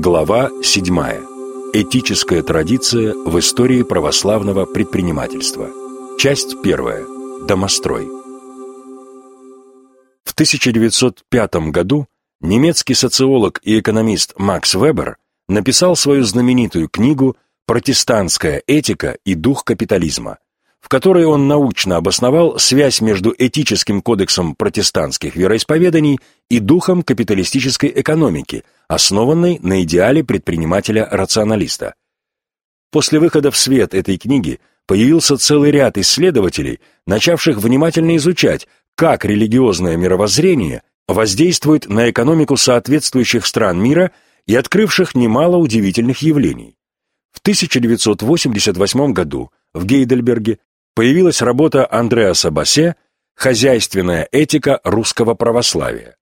Глава 7. Этическая традиция в истории православного предпринимательства. Часть 1. Домострой. В 1905 году немецкий социолог и экономист Макс Вебер написал свою знаменитую книгу «Протестантская этика и дух капитализма», в которой он научно обосновал связь между этическим кодексом протестантских вероисповеданий и духом капиталистической экономики, основанной на идеале предпринимателя-рационалиста. После выхода в свет этой книги появился целый ряд исследователей, начавших внимательно изучать, как религиозное мировоззрение воздействует на экономику соответствующих стран мира и открывших немало удивительных явлений. В 1988 году в Гейдельберге появилась работа Андреаса Бассе «Хозяйственная этика русского православия».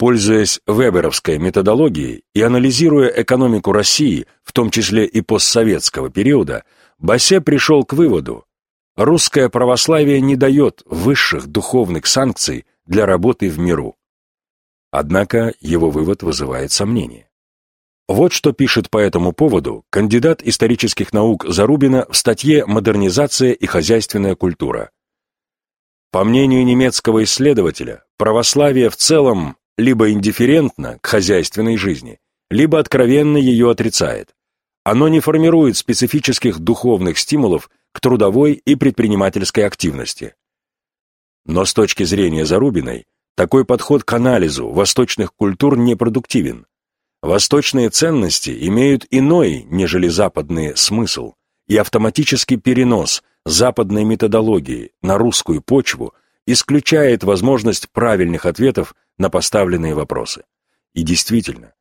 Пользуясь веберовской методологией и анализируя экономику России, в том числе и постсоветского периода, Бассе пришел к выводу, русское православие не дает высших духовных санкций для работы в миру. Однако его вывод вызывает сомнения. Вот что пишет по этому поводу кандидат исторических наук Зарубина в статье «Модернизация и хозяйственная культура». По мнению немецкого исследователя, православие в целом либо индифферентно к хозяйственной жизни, либо откровенно ее отрицает. Оно не формирует специфических духовных стимулов к трудовой и предпринимательской активности. Но с точки зрения Зарубиной, такой подход к анализу восточных культур непродуктивен. Восточные ценности имеют иной, нежели западные, смысл, и автоматический перенос западной методологии на русскую почву исключает возможность правильных ответов на поставленные вопросы. И действительно,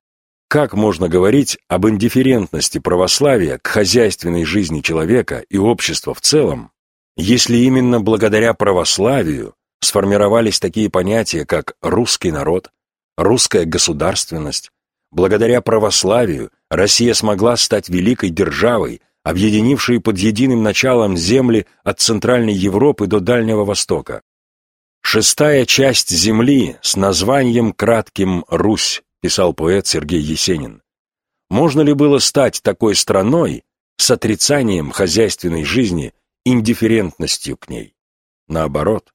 как можно говорить об индифферентности православия к хозяйственной жизни человека и общества в целом, если именно благодаря православию сформировались такие понятия, как русский народ, русская государственность, Благодаря православию Россия смогла стать великой державой, объединившей под единым началом земли от Центральной Европы до Дальнего Востока. «Шестая часть земли с названием кратким «Русь», писал поэт Сергей Есенин. Можно ли было стать такой страной с отрицанием хозяйственной жизни, индифферентностью к ней? Наоборот,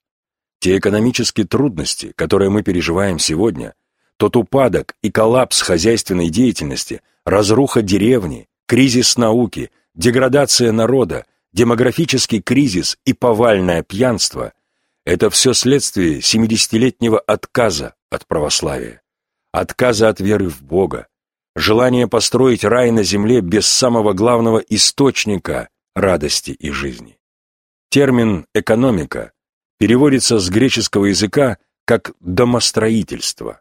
те экономические трудности, которые мы переживаем сегодня – тот упадок и коллапс хозяйственной деятельности, разруха деревни, кризис науки, деградация народа, демографический кризис и повальное пьянство – это все следствие 70-летнего отказа от православия, отказа от веры в Бога, желания построить рай на земле без самого главного источника радости и жизни. Термин «экономика» переводится с греческого языка как «домостроительство».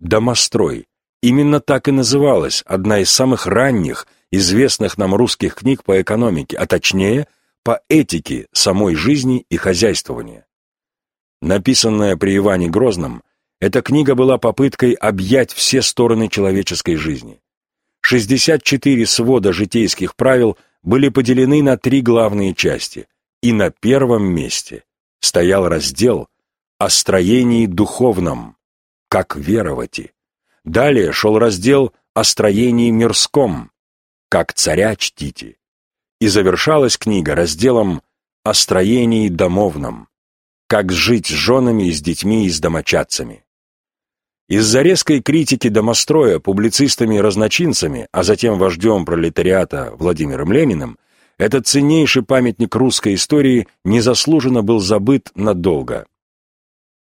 «Домострой». Именно так и называлась одна из самых ранних, известных нам русских книг по экономике, а точнее, по этике самой жизни и хозяйствования. Написанная при Иване Грозном, эта книга была попыткой объять все стороны человеческой жизни. 64 свода житейских правил были поделены на три главные части, и на первом месте стоял раздел о строении духовном, как веровати. Далее шел раздел о строении мирском, как царя чтите. И завершалась книга разделом о строении домовном, как жить с женами и с детьми и с домочадцами. Из-за резкой критики домостроя публицистами разночинцами, а затем вождем пролетариата Владимиром Лениным, этот ценнейший памятник русской истории незаслуженно был забыт надолго.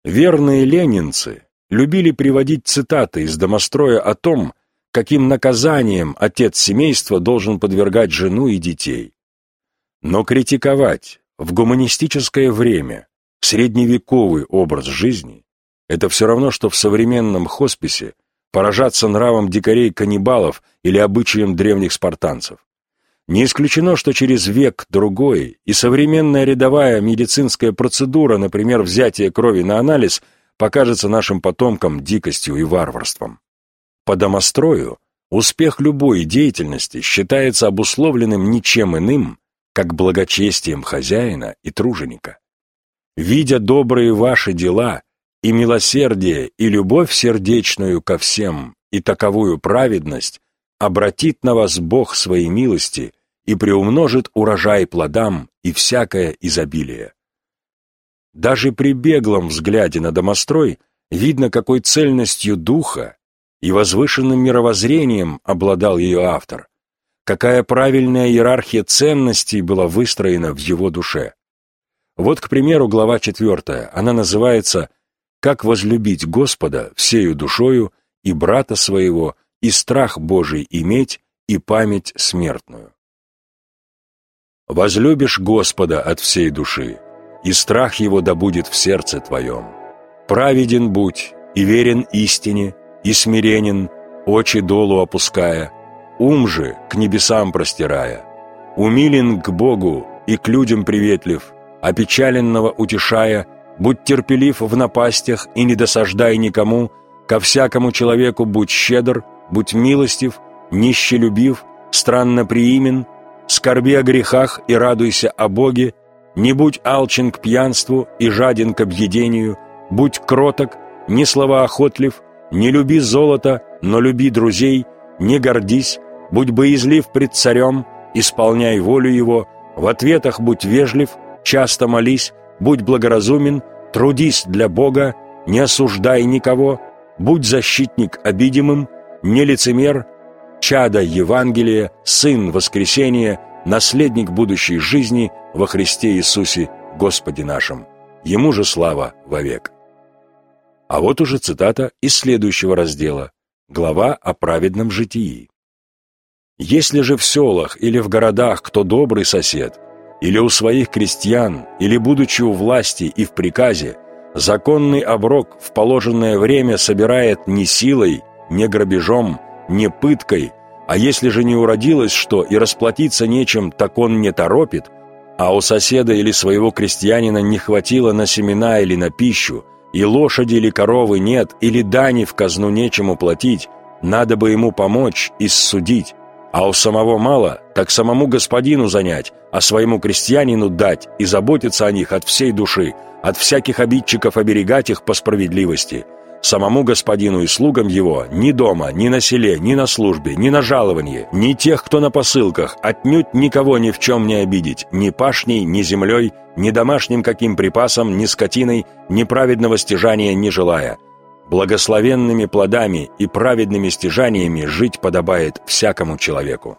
Верные ленинцы, любили приводить цитаты из домостроя о том, каким наказанием отец семейства должен подвергать жену и детей. Но критиковать в гуманистическое время средневековый образ жизни – это все равно, что в современном хосписе поражаться нравом дикарей-каннибалов или обычаям древних спартанцев. Не исключено, что через век-другой и современная рядовая медицинская процедура, например, взятие крови на анализ – покажется нашим потомкам дикостью и варварством. По домострою успех любой деятельности считается обусловленным ничем иным, как благочестием хозяина и труженика. Видя добрые ваши дела и милосердие и любовь сердечную ко всем и таковую праведность, обратит на вас Бог своей милости и приумножит урожай плодам и всякое изобилие. Даже при беглом взгляде на домострой видно, какой цельностью духа и возвышенным мировоззрением обладал ее автор, какая правильная иерархия ценностей была выстроена в его душе. Вот, к примеру, глава четвертая, она называется «Как возлюбить Господа всею душою и брата своего, и страх Божий иметь, и память смертную». «Возлюбишь Господа от всей души, и страх Его да будет в сердце твоем. Праведен будь, и верен истине, и смиренен, очи долу опуская, ум же к небесам простирая, умилен к Богу и к людям приветлив, опечаленного утешая, будь терпелив в напастях и не досаждай никому, ко всякому человеку будь щедр, будь милостив, нищелюбив, странно приимен, скорби о грехах и радуйся о Боге, не будь алчен к пьянству и жаден к объедению, будь кроток, не словоохотлив, не люби золото, но люби друзей, не гордись, будь боязлив пред царем, исполняй волю его, в ответах будь вежлив, часто молись, будь благоразумен, трудись для Бога, не осуждай никого, будь защитник обидимым, не лицемер, чадо Евангелия, сын воскресения, наследник будущей жизни во Христе Иисусе, Господе нашим. Ему же слава вовек. А вот уже цитата из следующего раздела, глава о праведном житии. «Если же в селах или в городах кто добрый сосед – или у своих крестьян, или будучи у власти и в приказе, законный оброк в положенное время собирает не силой, не грабежом, не пыткой, а если же не уродилось что и расплатиться нечем, так он не торопит, а у соседа или своего крестьянина не хватило на семена или на пищу, и лошади или коровы нет, или дани в казну нечему платить, надо бы ему помочь и ссудить, а у самого мало, так самому господину занять, а своему крестьянину дать и заботиться о них от всей души, от всяких обидчиков оберегать их по справедливости. Самому господину и слугам его ни дома, ни на селе, ни на службе, ни на жаловании, ни тех, кто на посылках, отнюдь никого ни в чем не обидеть, ни пашней, ни землей, ни домашним каким припасом, ни скотиной, ни праведного стяжания не желая – Благословенными плодами и праведными стяжаниями жить подобает всякому человеку.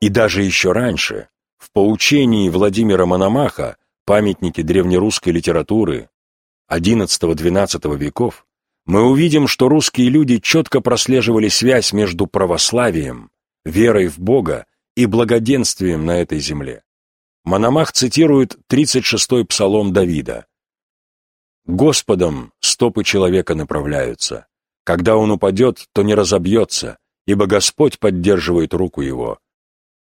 И даже еще раньше, в поучении Владимира Мономаха, памятнике древнерусской литературы XI-XII веков, мы увидим, что русские люди четко прослеживали связь между православием, верой в Бога и благоденствием на этой земле. Мономах цитирует 36-й псалом Давида Господом стопы человека направляются. Когда он упадет, то не разобьется, ибо Господь поддерживает руку его.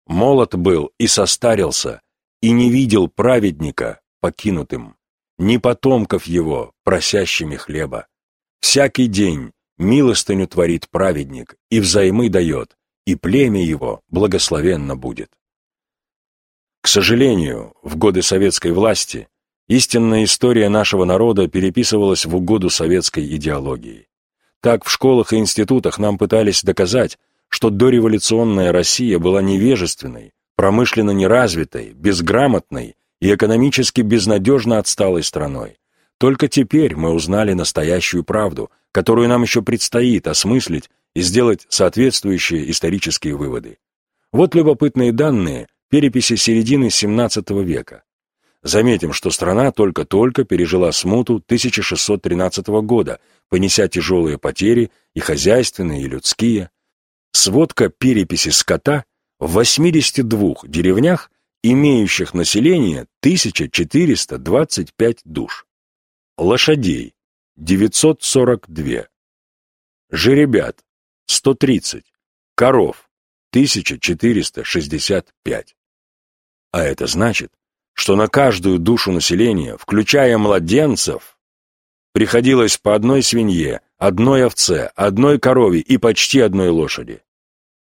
Молод был и состарился, и не видел праведника покинутым, ни потомков его, просящими хлеба. Всякий день милостыню творит праведник, и взаймы дает, и племя его благословенно будет. К сожалению, в годы советской власти Истинная история нашего народа переписывалась в угоду советской идеологии. Так в школах и институтах нам пытались доказать, что дореволюционная Россия была невежественной, промышленно неразвитой, безграмотной и экономически безнадежно отсталой страной. Только теперь мы узнали настоящую правду, которую нам еще предстоит осмыслить и сделать соответствующие исторические выводы. Вот любопытные данные переписи середины XVII века. Заметим, что страна только-только пережила смуту 1613 года, понеся тяжелые потери и хозяйственные, и людские. Сводка переписи скота в 82 деревнях, имеющих население 1425 душ. Лошадей – 942. Жеребят – 130. Коров – 1465. А это значит, что на каждую душу населения, включая младенцев, приходилось по одной свинье, одной овце, одной корове и почти одной лошади.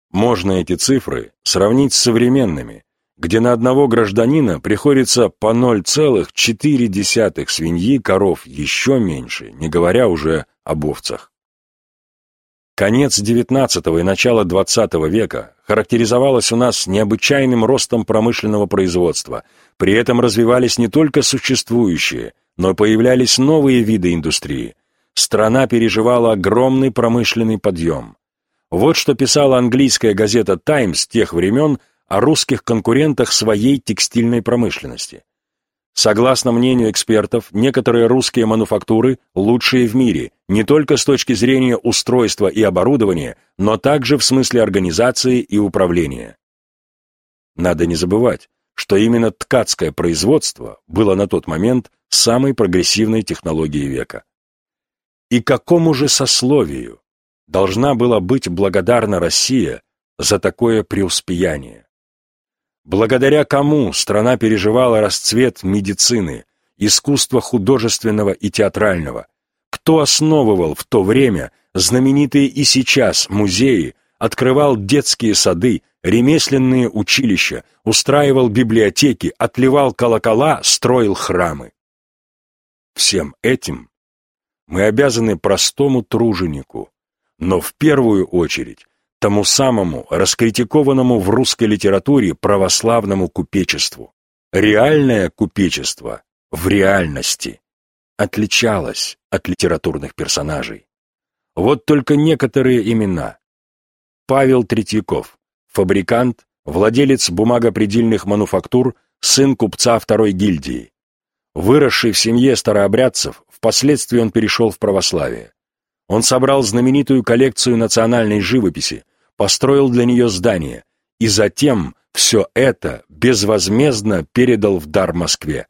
Можно эти цифры сравнить с современными, где на одного гражданина приходится по 0,4 свиньи, коров еще меньше, не говоря уже об овцах. Конец XIX и начало XX века характеризовалось у нас необычайным ростом промышленного производства. При этом развивались не только существующие, но появлялись новые виды индустрии. Страна переживала огромный промышленный подъем. Вот что писала английская газета «Таймс» тех времен о русских конкурентах своей текстильной промышленности. Согласно мнению экспертов, некоторые русские мануфактуры лучшие в мире, не только с точки зрения устройства и оборудования, но также в смысле организации и управления. Надо не забывать, что именно ткацкое производство было на тот момент самой прогрессивной технологией века. И какому же сословию должна была быть благодарна Россия за такое преуспеяние? Благодаря кому страна переживала расцвет медицины, искусства художественного и театрального? Кто основывал в то время знаменитые и сейчас музеи, открывал детские сады, ремесленные училища, устраивал библиотеки, отливал колокола, строил храмы? Всем этим мы обязаны простому труженику, но в первую очередь тому самому раскритикованному в русской литературе православному купечеству. Реальное купечество в реальности отличалось от литературных персонажей. Вот только некоторые имена. Павел Третьяков, фабрикант, владелец бумагопредельных мануфактур, сын купца второй гильдии. Выросший в семье старообрядцев, впоследствии он перешел в православие. Он собрал знаменитую коллекцию национальной живописи, построил для нее здание, и затем все это безвозмездно передал в дар Москве.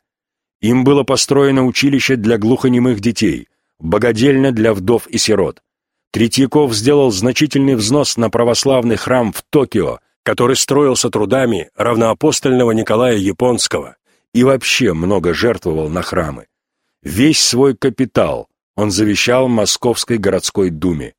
Им было построено училище для глухонемых детей, богадельня для вдов и сирот. Третьяков сделал значительный взнос на православный храм в Токио, который строился трудами равноапостольного Николая Японского, и вообще много жертвовал на храмы. Весь свой капитал он завещал Московской городской думе.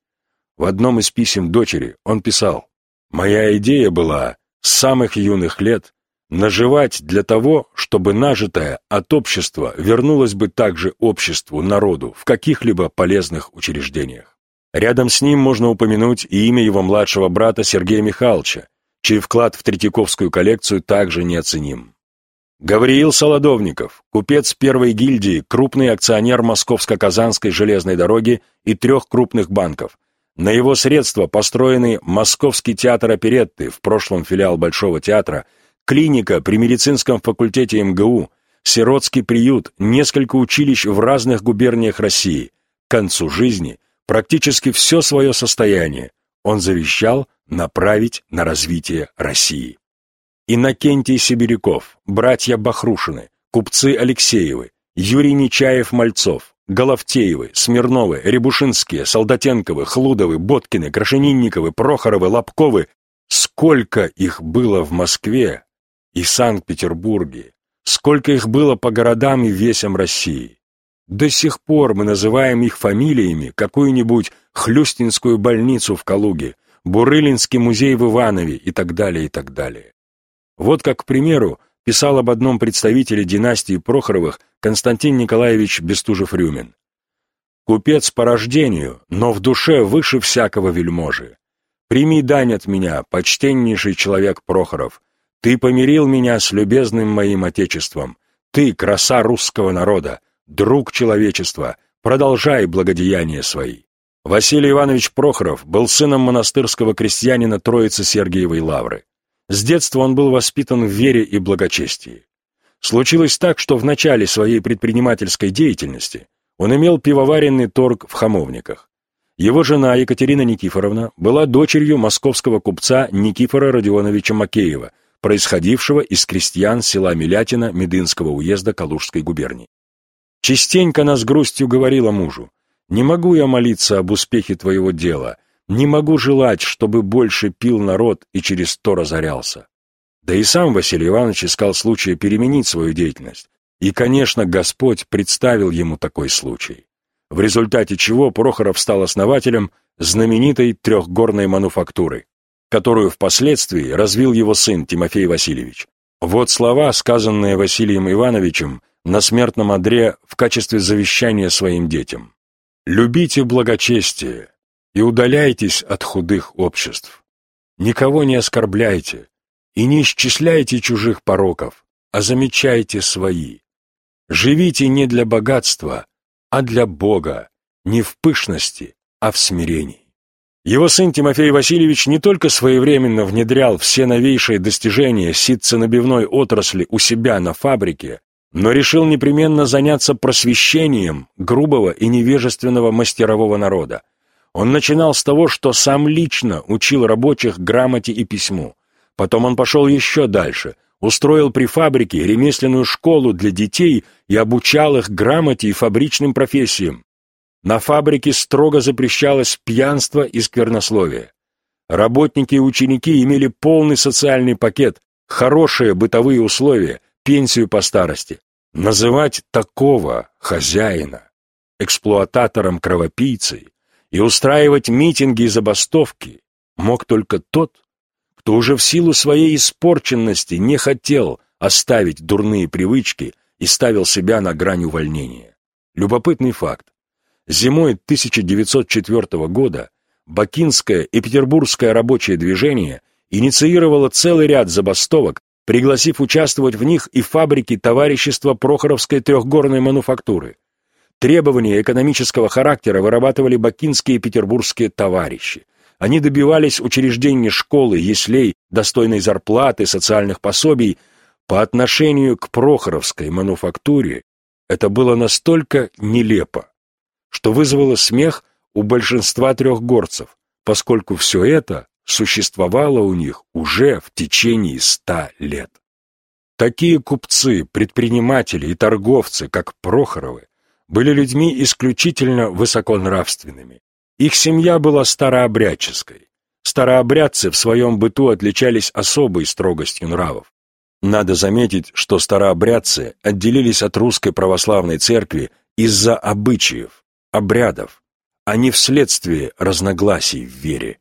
В одном из писем дочери он писал, «Моя идея была с самых юных лет наживать для того, чтобы нажитое от общества вернулось бы также обществу, народу, в каких-либо полезных учреждениях». Рядом с ним можно упомянуть и имя его младшего брата Сергея Михайловича, чей вклад в Третьяковскую коллекцию также неоценим. Гавриил Солодовников, купец первой гильдии, крупный акционер Московско-Казанской железной дороги и трех крупных банков. На его средства построены Московский театр оперетты, в прошлом филиал Большого театра, клиника при медицинском факультете МГУ, сиротский приют, несколько училищ в разных губерниях России. К концу жизни практически все свое состояние он завещал направить на развитие России. Иннокентий Сибиряков, братья Бахрушины, купцы Алексеевы, Юрий Нечаев-Мальцов, Головтеевы, Смирновы, Рябушинские, Солдатенковы, Хлудовы, Боткины, Крашенинниковы, Прохоровы, Лобковы. Сколько их было в Москве и Санкт-Петербурге, сколько их было по городам и весям России. До сих пор мы называем их фамилиями какую-нибудь Хлюстинскую больницу в Калуге, Бурылинский музей в Иванове и так далее, и так далее. Вот как, к примеру, писал об одном представителе династии Прохоровых Константин Николаевич Бестужев-Рюмин. «Купец по рождению, но в душе выше всякого вельможи. Прими дань от меня, почтеннейший человек Прохоров. Ты помирил меня с любезным моим отечеством. Ты, краса русского народа, друг человечества, продолжай благодеяния свои». Василий Иванович Прохоров был сыном монастырского крестьянина Троицы Сергиевой Лавры. С детства он был воспитан в вере и благочестии. Случилось так, что в начале своей предпринимательской деятельности он имел пивоваренный торг в Хамовниках. Его жена Екатерина Никифоровна была дочерью московского купца Никифора Родионовича Макеева, происходившего из крестьян села Милятина Медынского уезда Калужской губернии. Частенько она с грустью говорила мужу, «Не могу я молиться об успехе твоего дела, не могу желать, чтобы больше пил народ и через то разорялся. Да и сам Василий Иванович искал случая переменить свою деятельность. И, конечно, Господь представил ему такой случай. В результате чего Прохоров стал основателем знаменитой трехгорной мануфактуры, которую впоследствии развил его сын Тимофей Васильевич. Вот слова, сказанные Василием Ивановичем на смертном одре в качестве завещания своим детям. «Любите благочестие, и удаляйтесь от худых обществ. Никого не оскорбляйте и не исчисляйте чужих пороков, а замечайте свои. Живите не для богатства, а для Бога, не в пышности, а в смирении. Его сын Тимофей Васильевич не только своевременно внедрял все новейшие достижения ситценабивной отрасли у себя на фабрике, но решил непременно заняться просвещением грубого и невежественного мастерового народа. Он начинал с того, что сам лично учил рабочих грамоте и письму. Потом он пошел еще дальше, устроил при фабрике ремесленную школу для детей и обучал их грамоте и фабричным профессиям. На фабрике строго запрещалось пьянство и сквернословие. Работники и ученики имели полный социальный пакет, хорошие бытовые условия, пенсию по старости. Называть такого хозяина эксплуататором-кровопийцей и устраивать митинги и забастовки мог только тот, кто уже в силу своей испорченности не хотел оставить дурные привычки и ставил себя на грань увольнения. Любопытный факт. Зимой 1904 года Бакинское и Петербургское рабочее движение инициировало целый ряд забастовок, пригласив участвовать в них и фабрики товарищества Прохоровской трехгорной мануфактуры. Требования экономического характера вырабатывали бакинские и петербургские товарищи. Они добивались учреждения школы, яслей, достойной зарплаты, социальных пособий. По отношению к Прохоровской мануфактуре это было настолько нелепо, что вызвало смех у большинства трехгорцев, поскольку все это существовало у них уже в течение ста лет. Такие купцы, предприниматели и торговцы, как Прохоровы, были людьми исключительно высоконравственными. Их семья была старообрядческой. Старообрядцы в своем быту отличались особой строгостью нравов. Надо заметить, что старообрядцы отделились от русской православной церкви из-за обычаев, обрядов, а не вследствие разногласий в вере.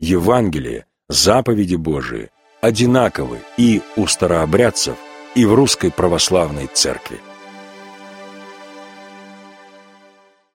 Евангелие, заповеди Божии одинаковы и у старообрядцев, и в русской православной церкви.